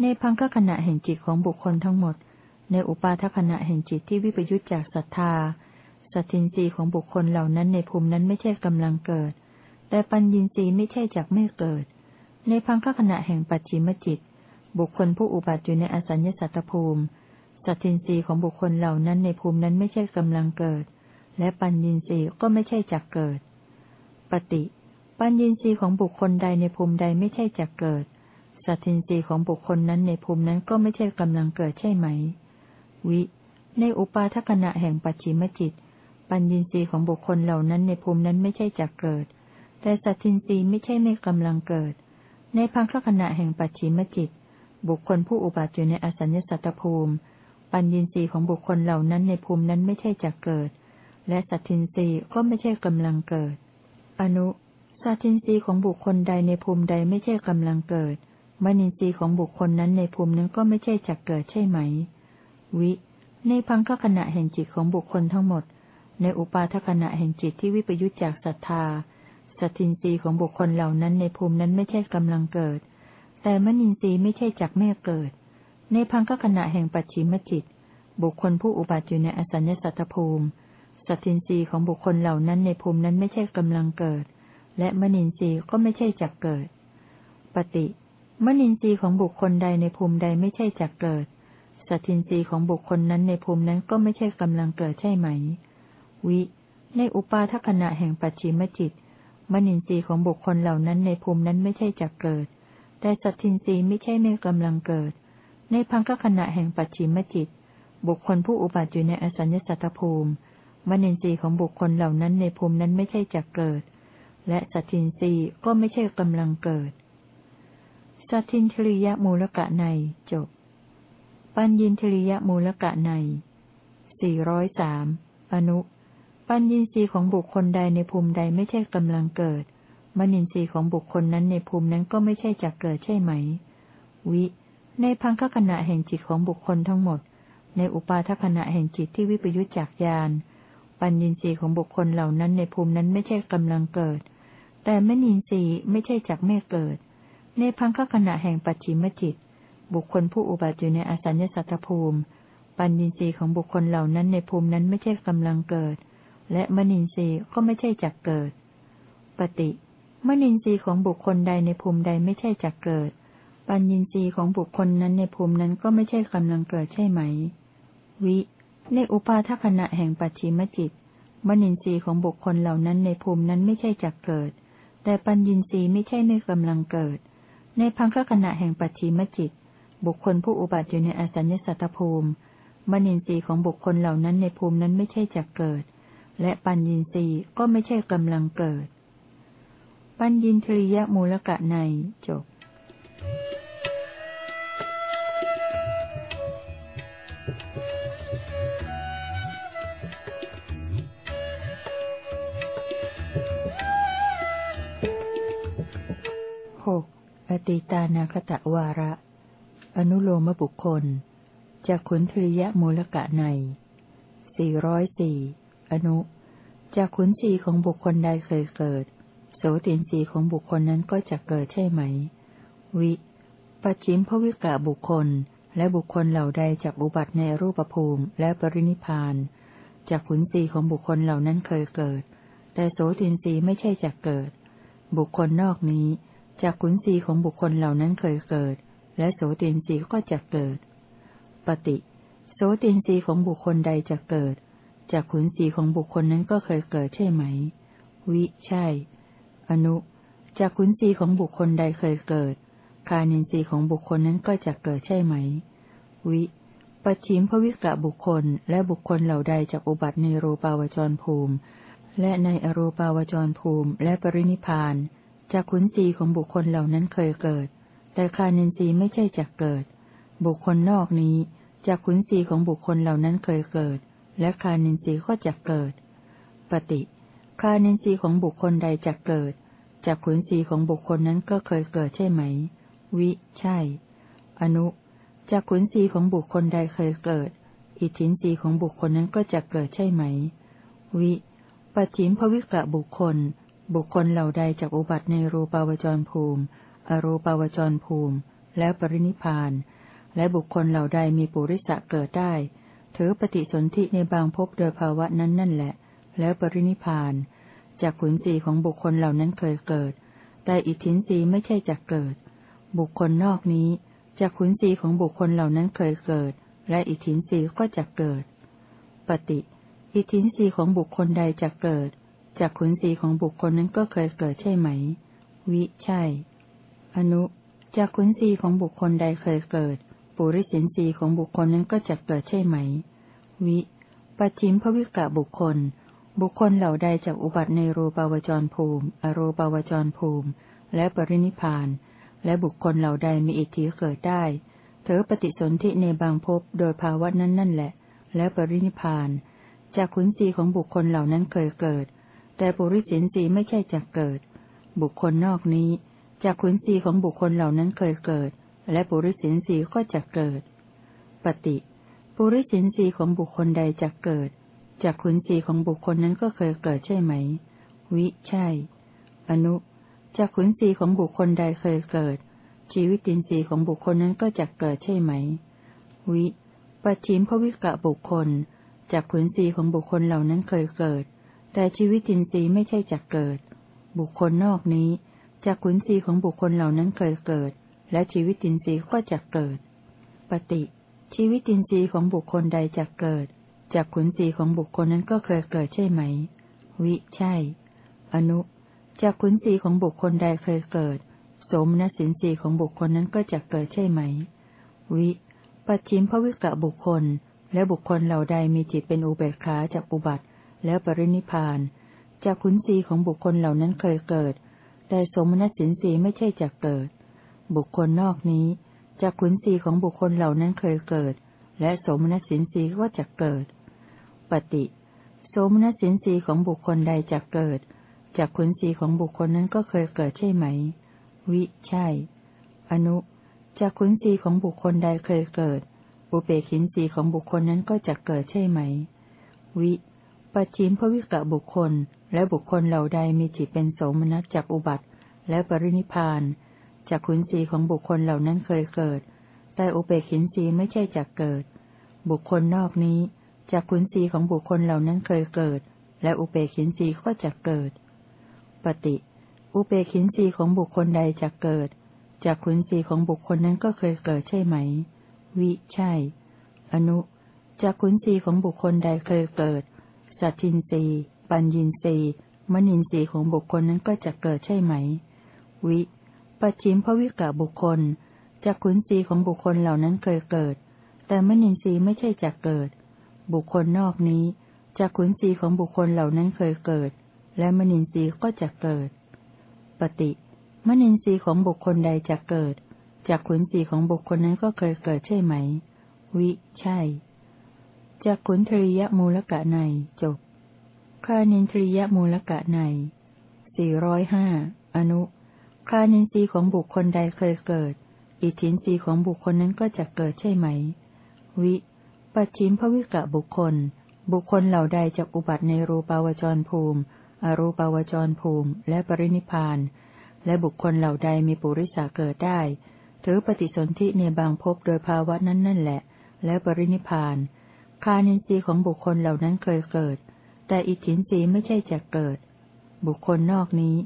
ในพังคขณะแห่งจิตของบุคคลทั้งหมด ในอุปาทขณะแห่งจิตที่วิปยุจจากศรัทธา สัตินรีของบุคคลเหล่านั้นในภูมินั้นไม่ใช่กำลังเกิด แต่ปัญญินรีไม่ใช่จักไม่เกิด ในพังคขณะแห่งปัจฉิมจิต บุคคลผู้อุบัติอยู่ในอสัญญสัตตภูมิ สัตินรีของบุคคลเหล่านั้นในภูมินั้นไม่ใช่กำลังเกิด และปัญญินรีก็ไม่ใช่จักเกิด ปฏิปัญญินรีของบุคคลใดในภูมิใดไม่ใช่จักเกิด สัตินรีของบุคคลนั้นในภูมินั้นก็ไม่ใช่กำลังเกิดใช่ไหม วิ ในอุปาทขณะแห่งปัจฉิมจิต ปัญญินทรีย์ของบุคคลเหล่านั้นในภูมินั้นไม่ใช่จักเกิด แต่สัตทินทรีย์ไม่ใช่ไม่กำลังเกิด ในพังคขณะแห่งปัจฉิมจิต บุคคลผู้อุบัติอยู่ในอสัญญสัตตภูมิ ปัญญีสีของบุคคลเหล่านั้นในภูมินั้นไม่ใช่จักเกิด และสัตทินทรีย์ก็ไม่ใช่กำลังเกิด อนุสัตทินทรีย์ของบุคคลใดในภูมิใดไม่ใช่กำลังเกิดมณินทรีย์ของบุคคลนั้นในภูมินั้นก็ไม่ใช่จักเกิดใช่ไหม วิ ในพังคขณะแห่งจิตของบุคคลทั้งหมด ในอุปาทขณะแห่งจิตที่วิปยุจจากศรัทธา สตินรีของบุคคลเหล่านั้นในภูมินั้นไม่ใช่กำลังเกิด แต่มณินทรีย์ไม่ใช่จักแม่เกิด ในพังคขณะแห่งปัจฉิมจิต บุคคลผู้อุบัติอยู่ในอสัญญสัตตภูมิ สตินรีของบุคคลเหล่านั้นในภูมินั้นไม่ใช่กำลังเกิด และมณินทรีย์ก็ไม่ใช่จักเกิด ปฏิมณินทรีย์ของบุคคลใดในภูมิใดไม่ใช่จักเกิด สตินรีของบุคคลนั้นในภูมินั้นก็ไม่ใช่กำลังเกิดใช่ไหม วิ ในอุปาทขณะแห่งปัจฉิมจิตมณินทรีย์ของบุคคลเหล่านั้นในภูมินั้นไม่ใช่จักเกิด แต่สัตทินรีไม่ใช่ไม่กำลังเกิด ในพังคขณะแห่งปัจฉิมจิต บุคคลผู้อุบัติอยู่ในอสัญญสัตตภูมิ มนินทรีย์ของบุคคลเหล่านั้นในภูมินั้นไม่ใช่จักเกิด และสัตทินทรีย์ก็ไม่ใช่กำลังเกิด สัตทินทริยมูลกะในจบ ปัญญินทริยมูลกะในสี่ร้อยสามอนุ ปัญญินสีของบุคคลใดในภูมิใดไม่ใช่กำลังเกิดมนินทรีย์ของบุคคลนั้นในภูมินั้นก็ไม่ใช่จักเกิดใช่ไหม วิ ในพังคขณะแห่งจิตของบุคคลทั้งหมด ในอุปาทขณะแห่งจิตที่วิปยุจจากญาณปัญญินสีของบุคคลเหล่านั้นในภูมินั้นไม่ใช่กำลังเกิด แต่มณินทรีย์ไม่ใช่จักไม่เกิด ในพังคขณะแห่งปัจฉิมจิต บุคคลผู้อุบัติอยู่ในอสัญญสัตตภูมิ ปัญญินสีของบุคคลเหล่านั้นในภูมินั้นไม่ใช่กำลังเกิด และมณินทรีย์ก็ไม่ใช่จักเกิด ปฏิมณินทรีย์ของบุคคลใดในภูมิใดไม่ใช่จักเกิด ปัญญีสีของบุคคลนั้นในภูมินั้นก็ไม่ใช่กำลังเกิดใช่ไหม วิ ในอุปาทขณะแห่งปัจฉิมจิตมณินทรีย์ของบุคคลเหล่านั้นในภูมินั้นไม่ใช่จักเกิด แต่ปัญญีสีไม่ใช่ไม่กำลังเกิด ในพังคขณะแห่งปัจฉิมจิต บุคคลผู้อุบัติอยู่ในอสัญญสัตตภูมิมณินทรีย์ของบุคคลเหล่านั้นในภูมินั้นไม่ใช่จักเกิด และปัญญีสีก็ไม่ใช่กำลังเกิด ปัญญินทริยมูลกะในจบหกอติตานาคตะวาระ อนุโลมบุคคลจากขุนทริยมูลกะในสี่ร้ อนุจากขุนสีของบุคคลใดเคยเกิด โสตินสีของบุคคลนั้นก็จะเกิดใช่ไหม วิปัจฉิมภวิกะบุคคล และบุคคลเหล่าใดจากอุบัติในรูปภูมิและปรินิพานจากขุนสีของบุคคลเหล่านั้นเคยเกิด แต่โสตินสีไม่ใช่จะเกิด บุคคลนอกนี้จากขุนศีของบุคคลเหล่านั้นเคยเกิด และโสตินรีก็จะเกิด ปฏิ โสตินรีของบุคคลใดจะเกิด จากขุนศีของบุคคลนั้นก็เคยเกิดใช่ไหม วิ ใช่ อนุ จากขุนศีของบุคคลใดเคยเกิด คานินทรีของบุคคลนั้นก็จะเกิดใช่ไหม วิ ปัจฉิมภวิกะบุคคล และบุคคลเหล่าใดจากอุบัติในรูปาวจรภูมิ และในอรูปาวจรภูมิ และปรินิพาน จากขุนศีของบุคคลเหล่านั้นเคยเกิด แต่คานินทรีไม่ใช่จักเกิด บุคคลนอกนี้จากขุนศีของบุคคลเหล่านั้นเคยเกิด และคานินทรีย์ก็จะเกิด ปฏิคานินทรีย์ของบุคคลใดจะเกิดจากขุนศีของบุคคลนั้นก็เคยเกิดใช่ไหม วิ ใช่ อนุจากขุนศีของบุคคลใดเคยเกิด อิทธินรีของบุคคลนั้นก็จะเกิดใช่ไหม วิปัจฉิมภวิกะบุคคล บุคคลเหล่าใดจากอุบัติในรูปาวจรภูมิ อรูปาวจรภูมิ แล้วปรินิพาน และบุคคลเหล่าใดมีปุริสะเกิดได้ ถือปฏิสนธิในบางภพโดยภาวะนั้นนั่นแหละ แล้วปรินิพานจากขุนสีของบุคคลเหล่านั้นเคยเกิด แต่อิทธินสีไม่ใช่จากเกิด บุคคลนอกนี้จากขุนสีของบุคคลเหล่านั้นเคยเกิด และอิทธินรีก็จะเกิด ปฏิ อิทธินรีของบุคคลใดจะเกิดจากขุนศีของบุคคลนั้นก็เคยเกิดใช่ไหม วิใช่ อนุจากขุนศีของบุคคลใดเคยเกิด ปุริสินสีของบุคคลนั้นก็จะเกิดใช่ไหม วิ ปัจฉิมภวิกะบุคคล บุคคลเหล่าใดจากอุบัติในรูปาวจรภูมิ อรูปาวจรภูมิ และปรินิพาน และบุคคลเหล่าใดมีอิทธิเกิดได้เถอปฏิสนธิในบางภพโดยภาวะนั้นนั่นแหละ และปรินิพาน จากขุนศีของบุคคลเหล่านั้นเคยเกิด แต่ปุริสินสีไม่ใช่จากเกิด บุคคลนอกนี้จากขุนศีของบุคคลเหล่านั้นเคยเกิด และปุริสินสีก็จะเกิด ปฏิ ปุริสินสีของบุคคลใดจะเกิด จากขุนสีของบุคคลนั้นก็เคยเกิดใช่ไหม วิใช่ อนุ จากขุนสีของบุคคลใดเคยเกิด ชีวิตินทรีของบุคคลนั้นก็จะเกิดใช่ไหม วิปัจฉิมภวิกะบุคคล จากขุนสีของบุคคลเหล่านั้นเคยเกิด แต่ชีวิตินทรีไม่ใช่จะเกิด บุคคลนอกนี้จากขุนสีของบุคคลเหล่านั้นเคยเกิด และชีวิตินทรีย์ก็จะเกิด ปฏิ ชีวิตินทรีย์ของบุคคลใดจะเกิด จากขุนศีของบุคคลนั้นก็เคยเกิดใช่ไหม วิ ใช่ อนุ จากขุนศีของบุคคลใดเคยเกิด สมณสินทรีย์ของบุคคลนั้นก็จะเกิดใช่ไหม วิปัจฉิมภวิกะบุคคล และบุคคลเหล่าใดมีจิตเป็นอุเบกขาจากอุบัติ แล้วปรินิพาน จากขุนศีของบุคคลเหล่านั้นเคยเกิด แต่สมณสินทรีไม่ใช่จะเกิด บุคคลนอกนี้จากขุนศีของบุคคลเหล่านั้นเคยเกิด และโสมนัสสินสีก็จะเกิด ปฏิโสมนัสสินสีของบุคคลใดจะเกิด จากขุนศีของบุคคลนั้นก็เคยเกิดใช่ไหม วิ ใช่ อนุ จากขุนศีของบุคคลใดเคยเกิด อุเบกินศีของบุคคลนั้นก็จะเกิดใช่ไหม วิปัจฉิมภวิกะบุคคล และบุคคลเหล่าใดมีจิตเป็นโสมนัสจากอุบัติ และปรินิพาน จากขุนศีของบุคคลเหล่านั้นเคยเกิด แต่อุเบกินศีไม่ใช่จากเกิด บุคคลนอกนี้จากขุนศีของบุคคลเหล่านั้นเคยเกิด และอุเบกินศีก็จะเกิด ปฏิ อุเบกินศีของบุคคลใดจะเกิด จากขุนศีของบุคคลนั้นก็เคยเกิดใช่ไหม วิ ใช่ อนุจากขุนศีของบุคคลใดเคยเกิด สัตทินรีปัญญินรีมณินรีของบุคคลนั้นก็จะเกิดใช่ไหม วิ ปัจฉิมภวิกะบุคคลจากขุนศีของบุคคลเหล่านั้นเคยเกิด แต่มนินทรีย์ไม่ใช่จากเกิด บุคคลนอกนี้จากขุนศีของบุคคลเหล่านั้นเคยเกิด และมนินทรีย์ก็จะเกิด ปฏิมนินทรีย์ของบุคคลใดจะเกิด จากขุนศีของบุคคลนั้นก็เคยเกิดใช่ไหม วิ ใช่ จากขุนทริยมูลกะในจบคานินทริยมูลกะในสี่ร้อยห้าอนุ คานินทรีย์ของบุคคลใดเคยเกิด อิทธินทรีย์ของบุคคลนั้นก็จะเกิดใช่ไหม วิ ปัจฉิมภวิกะบุคคล บุคคลเหล่าใดจากอุบัติในรูปาวจรภูมิ อรูปาวจรภูมิ และปรินิพาน และบุคคลเหล่าใดมีปุริสาเกิดได้ ถือปฏิสนธิในบางภพโดยภาวะนั้นนั่นแหละ และปรินิพาน คานินทรีย์ของบุคคลเหล่านั้นเคยเกิด แต่อิทธินทรีย์ไม่ใช่จะเกิด บุคคลนอกนี้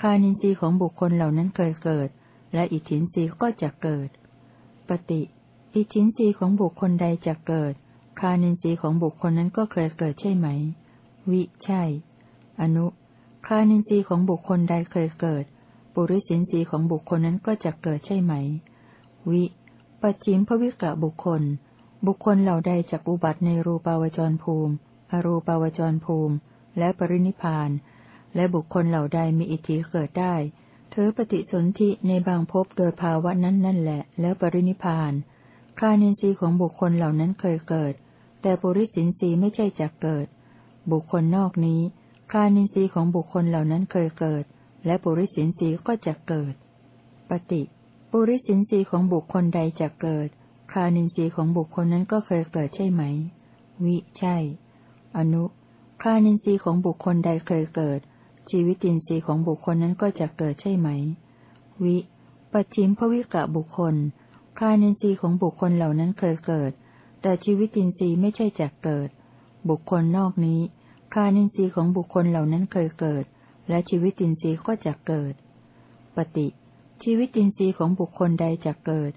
คานินทรีย์ของบุคคลเหล่านั้นเคยเกิด และอิทธินทรีย์ก็จะเกิด ปฏิ อิทธินทรีย์ของบุคคลใดจะเกิด คานินทรีย์ของบุคคลนั้นก็เคยเกิดใช่ไหม วิ ใช่ อนุ คานินทรีย์ของบุคคลใดเคยเกิด ปุริสินทรีย์ของบุคคลนั้นก็จะเกิดใช่ไหม วิปัจฉิมภวิกะบุคคล บุคคลเหล่าใดจากอุบัติในรูปาวจรภูมิ อรูปาวจรภูมิ และปรินิพาน และบุคคลเหล่าใดมีอิทธิเกิดได้เธอปฏิสนธิในบางภพโดยภาวะนั้นนั่นแหละ แล้วปรินิพานคานินทรีย์ของบุคคลเหล่านั้นเคยเกิด แต่ปุริสินทรีย์ไม่ใช่จะเกิด บุคคลนอกนี้คานินทรีย์ของบุคคลเหล่านั้นเคยเกิด และปุริสินทรีย์ก็จะเกิด ปฏิปุริสินทรีย์ของบุคคลใดจะเกิดคานินทรีย์ของบุคคลนั้นก็เคยเกิดใช่ไหม วิ ใช่ อนุคานินทรีย์ของบุคคลใดเคยเกิด ชีวิตินทรีย์ของบุคคลนั้นก็จะเกิดใช่ไหม วิ ปัจฉิมภวิกะบุคคล คานินทรีย์ของบุคคลเหล่านั้นเคยเกิด แต่ชีวิตินทรีย์ไม่ใช่จะเกิด บุคคลนอกนี้ คานินทรีย์ของบุคคลเหล่านั้นเคยเกิด และชีวิตินทรีย์ก็จะเกิด ปฏิ ชีวิตินทรีย์ของบุคคลใดจะเกิด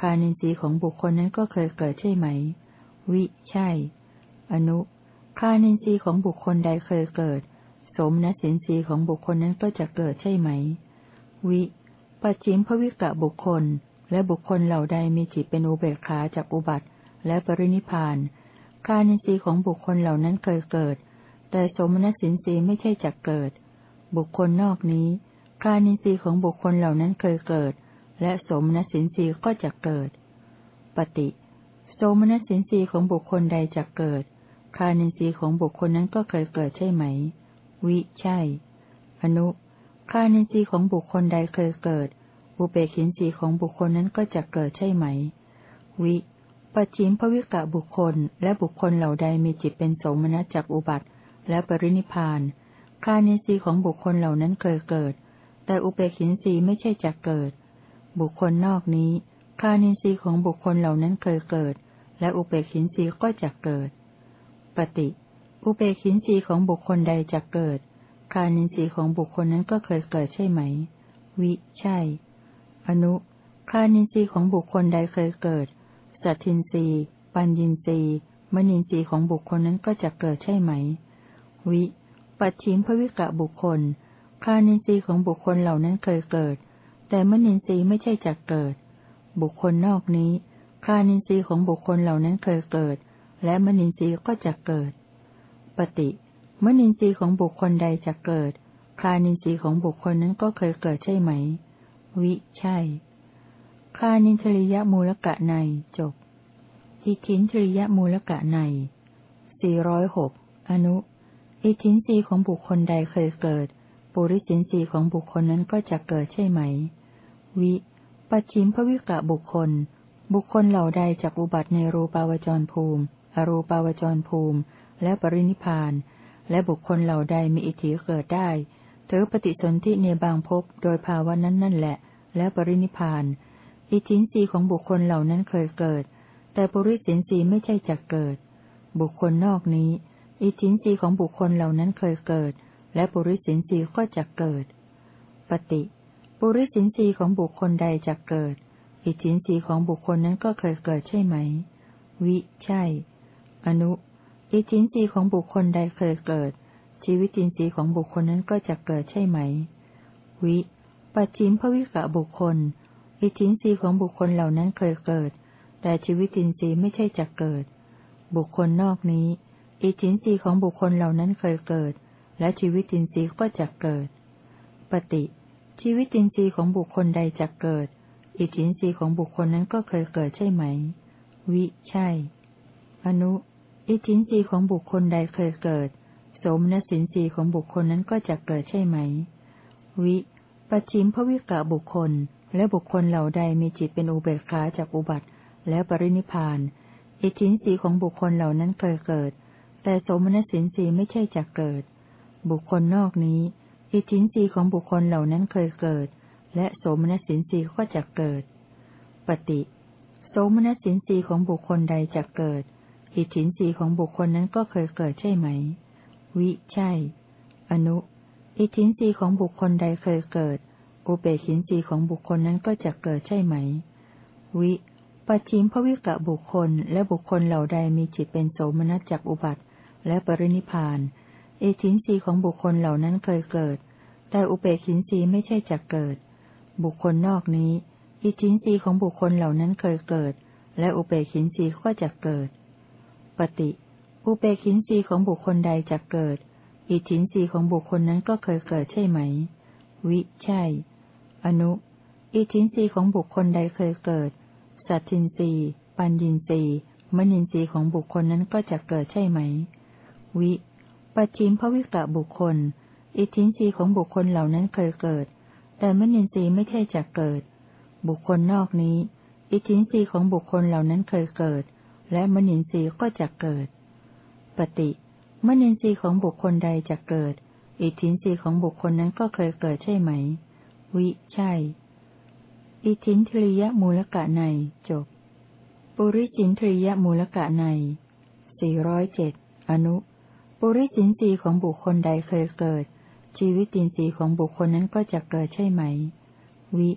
คานินทรีย์ของบุคคลนั้นก็เคยเกิดใช่ไหม วิ ใช่ อนุ คานินทรีย์ของบุคคลใดเคยเกิด สมณสินทรีย์ของบุคคลนั้นก็จะเกิดใช่ไหม วิปัจฉิมภวิกะบุคคล และบุคคลเหล่าใดมีจิตเป็นอุเบกขาจากอุบัติ และปรินิพานคานินทรีย์ของบุคคลเหล่านั้นเคยเกิด แต่สมณสินทรีย์ไม่ใช่จักเกิด บุคคลนอกนี้คานินทรีย์ของบุคคลเหล่านั้นเคยเกิด และสมณสินทรีย์ก็จะเกิด ปฏิโสมนัสสินทรีย์ของบุคคลใดจะเกิดคานินทรีย์ของบุคคลนั้นก็เคยเกิดใช่ไหม วิใช่ อนุคานินทรีย์ของบุคคลใดเคยเกิด อุเบกินทรีย์ของบุคคลนั้นก็จะเกิดใช่ไหม วิปัจฉิมภวิกะบุคคล และบุคคลเหล่าใดมีจิตเป็นโสมนัสจากอุบัติ และปรินิพานคานินทรีย์ของบุคคลเหล่านั้นเคยเกิด แต่อุเบกินทรีย์ไม่ใช่จะเกิด บุคคลนอกนี้คานินทรีย์ของบุคคลเหล่านั้นเคยเกิด และอุเบกินสีก็จะเกิด ปฏิ อุเบกินสีของบุคคลใดจะเกิด คานินทรีของบุคคลนั้นก็เคยเกิดใช่ไหม วิ ใช่ อนุ คานินทรีของบุคคลใดเคยเกิด สัตทินทรีปัญญินทรีมณินทรีของบุคคลนั้นก็จะเกิดใช่ไหม วิ ปัจฉิมภวิกะบุคคล คานินทรีของบุคคลเหล่านั้นเคยเกิด แต่มณินทรีไม่ใช่จะเกิด บุคคลนอกนี้ คานินทรีของบุคคลเหล่านั้นเคยเกิด และมนินทรีก็จะเกิด ปฏิมนินทรีย์ของบุคคลใดจะเกิด คลานินทรีย์ของบุคคลนั้นก็เคยเกิดใช่ไหม วิ ใช่ คลานินทริยมูลกะในจบ อิทินทริยมูลกะในสี่ร้อนุ อิทินทรีย์ของบุคคลใดเคยเกิด ปุริสินทรีย์ของบุคคลนั้นก็จะเกิดใช่ไหม วิปัจฉิมภวิกะบุคคล บุคคลเหล่าใดจากอุบัติในรูปาวจรภูมิ อรูปาวจรภูมิ และปรินิพาน และบุคคลเหล่าใดมีอิทธิเกิดได้ ถือปฏิสนธิในบางภพโดยภาวะนั้นนั่นแหละ และปรินิพาน อิทธินรีของบุคคลเหล่านั้นเคยเกิด แต่ปุริสินสีไม่ใช่จักเกิด บุคคลนอกนี้ อิทธินรีของบุคคลเหล่านั้นเคยเกิด และปุริสินสีก็จะเกิด ปฏิปุริสินสีของบุคคลใดจะเกิด อิทธินรีของบุคคลนั้นก็เคยเกิดใช่ไหม วิ ใช่ อนุ อิทธินรีของบุคคลใดเคยเกิด ชีวิตินทรีย์ของบุคคลนั้นก็จะเกิดใช่ไหม วิ ปัจฉิมภวิกะบุคคล อิทธินรีของบุคคลเหล่านั้นเคยเกิด แต่ชีวิตินทรีย์ไม่ใช่จะเกิด บุคคลนอกนี้ อิทธินรีของบุคคลเหล่านั้นเคยเกิด และชีวิตินทรีย์ก็จะเกิด ปฏิ ชีวิตินทรีย์ของบุคคลใดจะเกิด อิทธินรีของบุคคลนั้นก็เคยเกิดใช่ไหม วิ ใช่ อนุ อิทินรีของบุคคลใดเคยเกิด สมณสินรีของบุคคลนั้นก็จะเกิดใช่ไหม วิปัจฉิมภวิกะบุคคล และบุคคลเหล่าใดมีจิตเป็นอุเบกขาจากอุบัติ และปรินิพาน อิทินรีของบุคคลเหล่านั้นเคยเกิด แต่สมณสินรีไม่ใช่จะเกิด บุคคลนอกนี้ อิทินรีของบุคคลเหล่านั้นเคยเกิด และโสมนัสสินสีก็จะเกิด ปฏิ โสมนัสสินสีของบุคคลใดจะเกิด อิทธินสีของบุคคลนั้นก็เคยเกิดใช่ไหม วิ ใช่ อนุ อิทธินสีของบุคคลใดเคยเกิด อุเบกินสีของบุคคลนั้นก็จะเกิดใช่ไหม วิปัจฉิมภวิกะบุคคล และบุคคลเหล่าใดมีจิตเป็นโสมนัสจากอุบัติ และปรินิพานอิทธินสีของบุคคลเหล่านั้นเคยเกิด แต่อุเบกินสีไม่ใช่จะเกิด บุคคลนอกนี้อิทธินรีของบุคคลเหล่านั้นเคยเกิด และอุเบกินรีก็จะเกิด ปฏิ อุเบกินรีของบุคคลใดจะเกิด อิทินรีของบุคคลนั้นก็เคยเกิดใช่ไหม วิ ใช่ อนุ อิทินรีของบุคคลใดเคยเกิด สัตทินรีปัญญินรีมณินรีของบุคคลนั้นก็จะเกิดใช่ไหม วิปัจฉิมภวิกะบุคคล อิทินรีของบุคคลเหล่านั้นเคยเกิด แต่มนินทรีย์ไม่ใช่จะเกิด บุคคลนอกนี้ อิทินทรีของบุคคลเหล่านั้นเคยเกิด และมนินทรีย์ก็จะเกิด ปฏิมนินทรีย์ของบุคคลใดจะเกิด อิทธินทรีย์ของบุคคลนั้นก็เคยเกิดใช่ไหม วิ ใช่ อิทธินทริยมูลกะในจบ ปุริสินทริยมูลกะในสี่ร้อยเจ็ดอนุ ปุริสินทรีย์ของบุคคลใดเคยเกิด ชีวิตินทรีย์ของบุคคลนั้นก็จะเกิดใช่ไหม วิ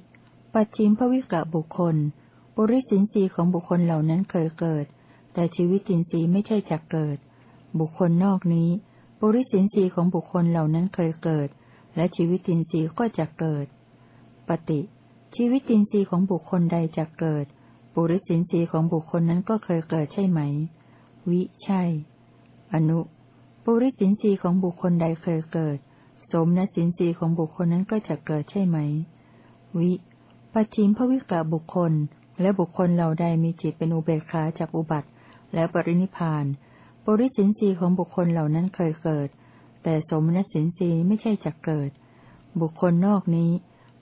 ปัจฉิมภวิกะบุคคล ปุริสินทรีย์ของบุคคลเหล่านั้นเคยเกิด แต่ชีวิตินทรีย์ไม่ใช่จักเกิด บุคคลนอกนี้ปุริสินทรีย์ของบุคคลเหล่านั้นเคยเกิด และชีวิตินทรีย์ก็จะเกิด ปฏิ ชีวิตินทรีย์ของบุคคลใดจะเกิด ปุริสินทรีย์ของบุคคลนั้นก็เคยเกิดใช่ไหม วิใช่ อนุ ปุริสินทรีย์ของบุคคลใดเคยเกิด สมณสินทรีย์ของบุคคลนั้นก็จะเกิดใช่ไหม วิปัจฉิมภวิกะบุคคล และบุคคลเหล่าใดมีจิตเป็นอุเบกขาจากอุบัติ และปรินิพานปุริสินทรีของบุคคลเหล่านั้นเคยเกิด แต่สมณสินทรีไม่ใช่จักเกิด บุคคลนอกนี้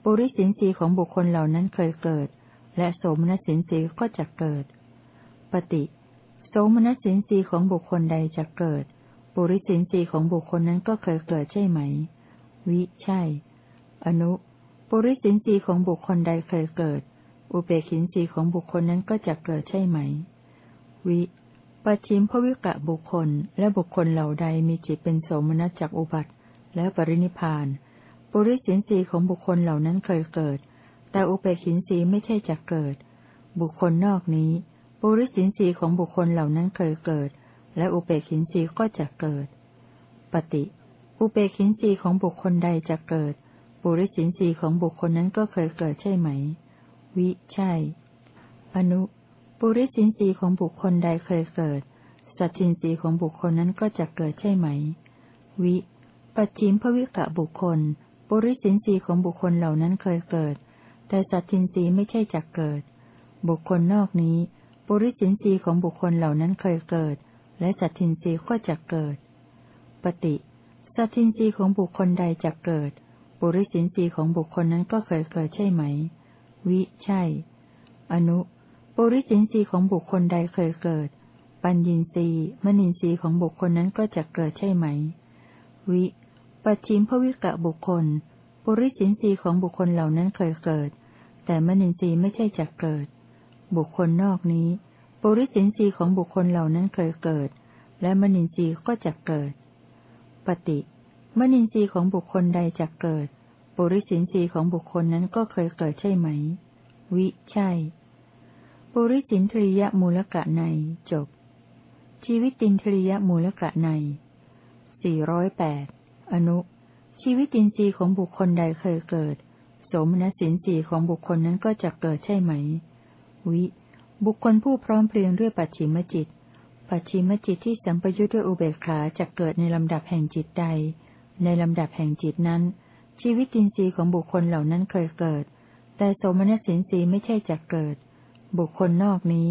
ปุริสินทรีของบุคคลเหล่านั้นเคยเกิด และสมนัสินทรีก็จะเกิด ปฏิโสมนัสินทรีของบุคคลใดจะเกิด ปุริสินทรีของบุคคลนั้นก็เคยเกิดใช่ไหม วิ ใช่ อนุ ปุริสินทรีของบุคคลใดเคยเกิด อุเบกินทรีของบุคคลนั้นก็จะเกิดใช่ไหม วิปัจฉิมภวิกะบุคคล และบุคคลเหล่าใดมีจิตเป็นโสมนัสจากอุบัติ และปรินิพานปุริสินทรีของบุคคลเหล่านั้นเคยเกิด แต่อุเบกินทรีไม่ใช่จะเกิด บุคคลนอกนี้ปุริสินทรีของบุคคลเหล่านั้นเคยเกิด และอุเบกินทรีก็จะเกิด ปฏิ อุเบกินทรีของบุคคลใดจะเกิด ปุริสินทรีของบุคคลนั้นก็เคยเกิดใช่ไหม วิใช่ อนุ ปุริสินทรีของบุคคลใดเคยเกิด สัตทินทรีของบุคคลนั้นก็จะเกิดใช่ไหม วิ ปัจฉิมภวิกะบุคคล ปุริสินทรีของบุคคลเหล่านั้นเคยเกิด แต่สัตทินทรีไม่ใช่จักเกิด บุคคลนอกนี้ ปุริสินทรีของบุคคลเหล่านั้นเคยเกิด และสัตทินทรีก็จะเกิด ปฏิ สัตทินทรีของบุคคลใดจะเกิด ปุริสินทรีของบุคคลนั้นก็เคยเกิดใช่ไหม วิ ใช่ อนุ ปุริสินทรีย์ของบุคคลใดเคยเกิด ปัญญินทรีย์มณินทรีย์ของบุคคลนั้นก็จะเกิดใช่ไหม วิ ปัจฉิมภวิกะบุคคล ปุริสินทรีย์ของบุคคลเหล่านั้นเคยเกิด แต่มนินทรีย์ไม่ใช่จักเกิด บุคคลนอกนี้ ปุริสินทรีย์ของบุคคลเหล่านั้นเคยเกิด และมนินทรีย์ก็จะเกิด ปฏิมนินทรีย์ของบุคคลใดจะเกิด ปุริสินทรีย์ของบุคคลนั้นก็เคยเกิดใช่ไหม วิ ใช่ ปุริสินทริยมูลกะในจบ ชีวิตินทริยมูลกะในสี่ร้อยแปดอนุ ชีวิตินทรีย์ของบุคคลใดเคยเกิด สมณสินทรีย์ของบุคคลนั้นก็จะเกิดใช่ไหม วิ บุคคลผู้พร้อมเพรียงด้วยปัจฉิมจิต ปัจฉิมจิตที่สัมปยุทธ์ด้วยอุเบกขาจะเกิดในลำดับแห่งจิตใด ในลำดับแห่งจิตนั้น ชีวิตินทรีย์ของบุคคลเหล่านั้นเคยเกิด แต่สมณสินทรีย์ไม่ใช่จะเกิด บุคคลนอกนี้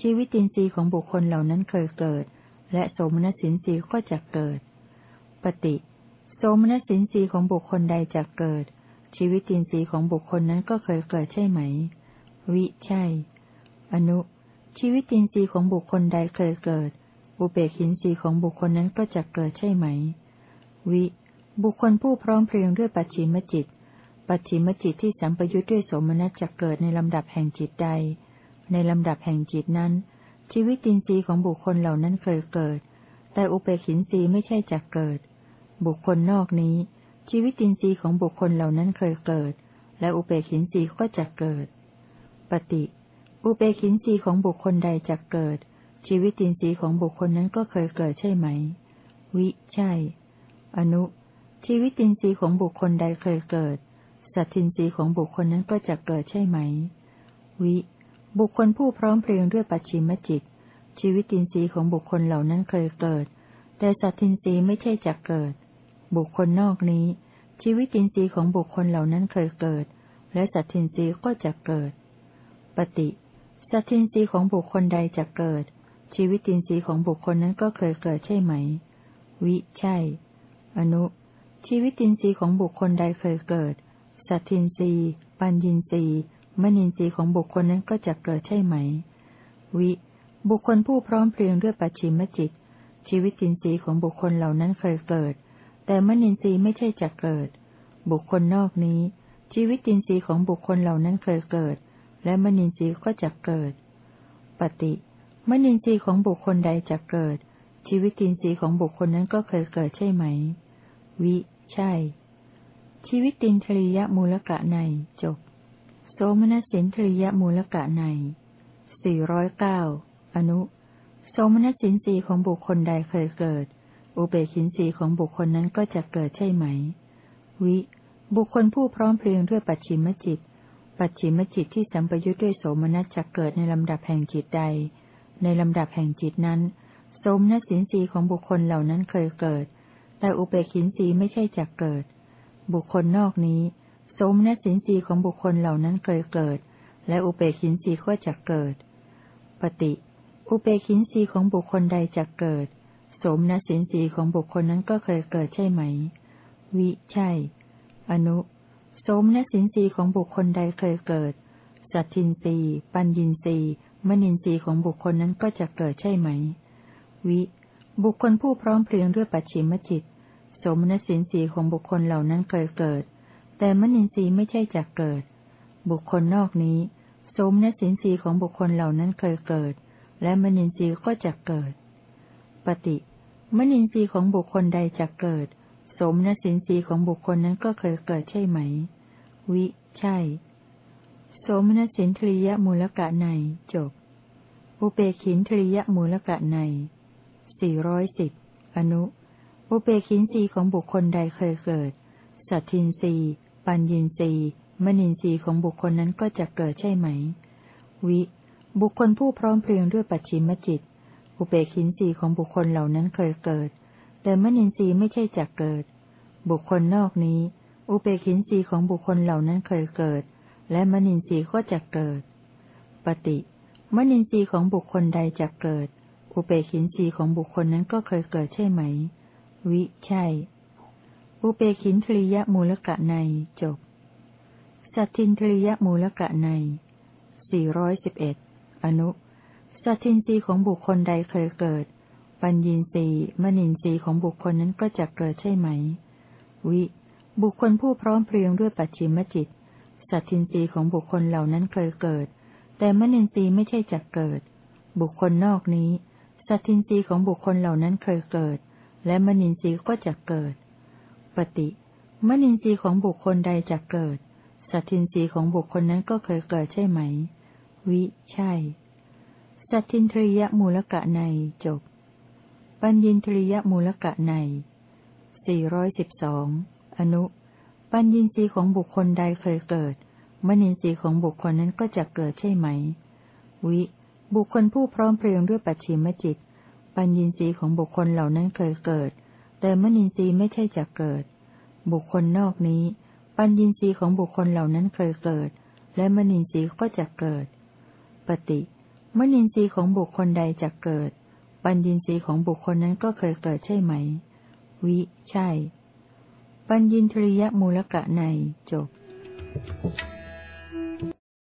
ชีวิตินทรีย์ของบุคคลเหล่านั้นเคยเกิด และสมณสินทรีย์ก็จะเกิด ปฏิ โสมนัสินทรีย์ของบุคคลใดจะเกิด ชีวิตินทรีย์ของบุคคลนั้นก็เคยเกิดใช่ไหม วิใช่ อนุ ชีวิตินทรีย์ของบุคคลใดเคยเกิด อุเบกินทรีย์ของบุคคลนั้นก็จะเกิดใช่ไหม วิ บุคคลผู้พร้อมเพรียงด้วยปัจฉิมจิต ปัจฉิมจิตที่สัมปยุทธ์ด้วยโสมนัตจะเกิดในลำดับแห่งจิตใด ในลำดับแห่งจิตนั้น ชีวิตินทรีย์ของบุคคลเหล่านั้นเคยเกิด แต่อุเบกินทรีย์ไม่ใช่จะเกิด บุคคลนอกนี้ ชีวิตินทรีย์ของบุคคลเหล่านั้นเคยเกิด และอุเบกินทรีย์ก็จะเกิด ปฏิ อุเบกินทรีย์ของบุคคลใดจะเกิด ชีวิตินทรีย์ของบุคคลนั้นก็เคยเกิดใช่ไหม วิ ใช่ อนุ ชีวิตินทรีย์ของบุคคลใดเคยเกิด สัตทินทรีย์ของบุคคลนั้นก็จะเกิดใช่ไหม วิ บุคคลผู้พร้อมเพรียงด้วยปัจฉิมจิต ชีวิตินทรีย์ของบุคคลเหล่านั้นเคยเกิด แต่สัตทินทรีย์ไม่ใช่จะเกิด บุคคลนอกนี้ ชีวิตินทรีย์ของบุคคลเหล่านั้นเคยเกิด และสัตทินทรีย์ก็จะเกิด ปฏิสัตทินทรีย์ของบุคคลใดจะเกิด ชีวิตินทรีย์ของบุคคลนั้นก็เคยเกิดใช่ไหม วิ ใช่ อนุ ชีวิตินทรีย์ของบุคคลใดเคยเกิด สัตทินทรีย์ ปัญญินทรีย์ มณินทรีย์ของบุคคลนั้นก็จะเกิดใช่ไหม วิ บุคคลผู้พร้อมเพรียงด้วยปัจฉิมจิต ชีวิตินทรีย์ของบุคคลเหล่านั้นเคยเกิด แต่มนินทรีย์ไม่ใช่จะเกิด บุคคลนอกนี้ ชีวิตินทรีย์ของบุคคลเหล่านั้นเคยเกิด และมนินทรีย์ก็จะเกิด ปฏิมนินทรีย์ของบุคคลใดจะเกิด ชีวิตินทรีย์ของบุคคลนั้นก็เคยเกิดใช่ไหม วิ ใช่ ชีวิตินทริยมูลกะในจบ โสมนัสินทริยมูลกะในสี่ร้อยเก้าอนุ โสมนัสสินสีของบุคคลใดเคยเกิด อุเบกินสีของบุคคลนั้นก็จะเกิดใช่ไหม วิ บุคคลผู้พร้อมเพรียงด้วยปัจฉิมจิต ปัจฉิมจิตที่สัมปยุทธ์ด้วยโสมนัสจะเกิดในลำดับแห่งจิตใด ในลำดับแห่งจิตนั้น โสมนัสสินสีของบุคคลเหล่านั้นเคยเกิด แต่อุเบกินสีไม่ใช่จะเกิด บุคคลนอกนี้ สมนัสสินสีของบุคคลเหล่านั้นเคยเกิด และอุเบกินสีก็จะเกิด ปฏิ อุเบกินสีของบุคคลใดจะเกิด สมนัสินสีของบุคคลนั้นก็เคยเกิดใช่ไหม วิ ใช่ อนุ สมนัสินสีของบุคคลใดเคยเกิด สัตทินรีปัญญินรีมณินรีของบุคคลนั้นก็จะเกิดใช่ไหม วิ บุคคลผู้พร้อมเพรียงด้วยปัจฉิมจิต สมนัสินสีของบุคคลเหล่านั้นเคยเกิด แต่มณินทรีย์ไม่ใช่จะเกิด บุคคลนอกนี้สมนัสินสีของบุคคลเหล่านั้นเคยเกิด และมนินทรีย์ก็จะเกิด ปฏิมนินทรีย์ของบุคคลใดจะเกิด สมนสินทรีย์ของบุคคลนั้นก็เคยเกิดใช่ไหม วิ ใช่ สมนสินทริยมูลกะในจบ อุเปขินทริยมูลกะในสี่ร้อยสิบอนุ อุเปขินทรีย์ของบุคคลใดเคยเกิด สัตทินทรีย์ ปัญญินรีมนินทรีย์ของบุคคลนั้นก็จะเกิดใช่ไหม วิ บุคคลผู้พร้อมเพรียงด้วยปัจฉิมจิต อุเบกินสีของบุคคลเหล่านั้นเคยเกิด แต่มนินทรีย์ไม่ใช่จักเกิด บุคคลนอกนี้ อุเบกินสีของบุคคลเหล่านั้นเคยเกิด และมนินทรีย์ก็จะเกิด ปฏิมนินทรีย์ของบุคคลใดจะเกิด อุเบกินสีของบุคคลนั้นก็เคยเกิดใช่ไหม วิ ใช่ อุเบกินทริยมูลกะในจบ สัตทินทริยมูลกะในสี่ร้อยสิบเอ็ดอนุ สัตทินรีของบุคคลใดเคยเกิด ปัญญีสีมณินรีของบุคคลนั้นก็จะเกิดใช่ไหม วิ บุคคลผู้พร้อมเพรียงด้วยปัจฉิมจิต สัตทินรีของบุคคลเหล่านั้นเคยเกิด แต่มณินรีไม่ใช่จะเกิด บุคคลนอกนี้ สัตทินรีของบุคคลเหล่านั้นเคยเกิด และมณินรีก็จะเกิด ปฏิมณินทรีย์ของบุคคลใดจะเกิด สัตทินรีของบุคคลนั้นก็เคยเกิดใช่ไหม วิ ใช่ สัตทินทริยมูลกะในจบ ปัญญินทริยมูลกะในสี่ร้อยสิบสองอนุ ปัญญินทรีย์ของบุคคลใดเคยเกิดมณินทรีย์ของบุคคลนั้นก็จะเกิดใช่ไหม วิ บุคคลผู้พร้อมเพรียงด้วยปัจฉิมจิต ปัญญินทรีย์ของบุคคลเหล่านั้นเคยเกิด แต่มณินทรีย์ไม่ใช่จะเกิด บุคคลนอกนี้ ปัญญินทรีย์ของบุคคลเหล่านั้นเคยเกิด และมณินทรีย์ก็จะเกิด ปฏิมนินทรีย์ของบุคคลใดจะเกิด ปัญญินทรีย์ของบุคคลนั้นก็เคยเกิดใช่ไหม วิ ใช่ ปัญญินทริยมูลกะในจบ Thank you.